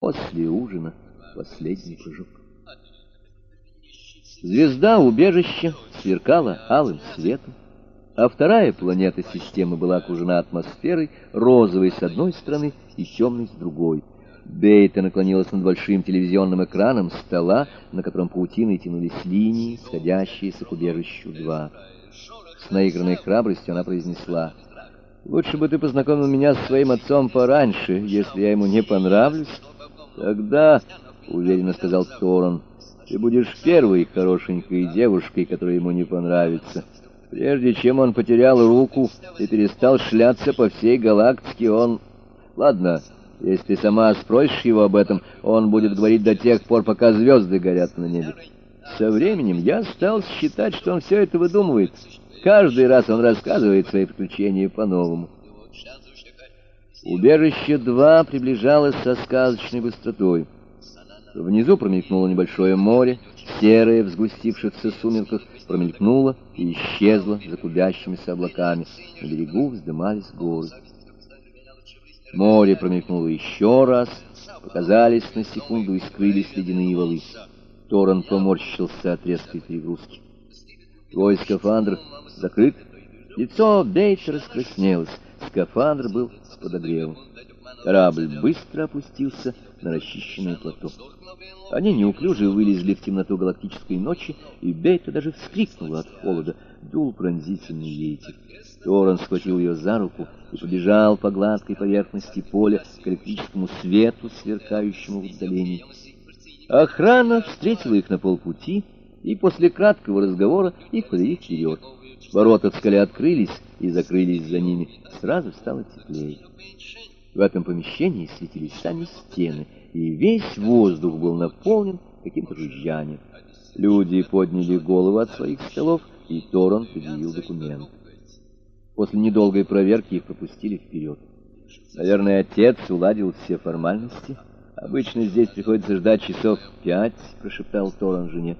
После ужина последний прыжок. Звезда убежища сверкала алым светом, а вторая планета системы была окружена атмосферой, розовой с одной стороны и темной с другой. Бейта наклонилась над большим телевизионным экраном стола, на котором паутиной тянулись линии, сходящиеся к убежищу два. С наигранной храбростью она произнесла, «Лучше бы ты познакомил меня с своим отцом пораньше, если я ему не понравлюсь». «Тогда, — уверенно сказал Торон, — ты будешь первой хорошенькой девушкой, которая ему не понравится». Прежде чем он потерял руку и перестал шляться по всей галактике, он... Ладно, если сама спросишь его об этом, он будет говорить до тех пор, пока звезды горят на небе. Со временем я стал считать, что он все это выдумывает. Каждый раз он рассказывает свои приключения по-новому. Убежище 2 приближалось со сказочной быстротой. Внизу промелькнуло небольшое море, серое в сгустившихся сумерках промелькнуло и исчезло за клубящимися облаками. На берегу вздымались горы. Море промелькнуло еще раз, показались на секунду и скрылись ледяные валы. Торрен поморщился от резкой перегрузки. Твой скафандр закрыт. Лицо Бейта раскраснелось. Скафандр был подогревом. Корабль быстро опустился на расчищенное плато. Они неуклюже вылезли в темноту галактической ночи, и Бейта даже вскрикнула от холода. Дул пронзительный ветер. Торрен схватил ее за руку и побежал по гладкой поверхности поля к электрическому свету, сверкающему в отдалении. Охрана встретила их на полпути, и после краткого разговора их повели вперед. Ворота в скале открылись и закрылись за ними. Сразу стало теплее. В этом помещении светились сами стены, и весь воздух был наполнен каким-то жужжанием. Люди подняли головы от своих столов, и Торон предъявил документ. После недолгой проверки их пропустили вперед. Наверное, отец уладил все формальности. Обычно здесь приходится ждать часов пять, прошептал Торон жене.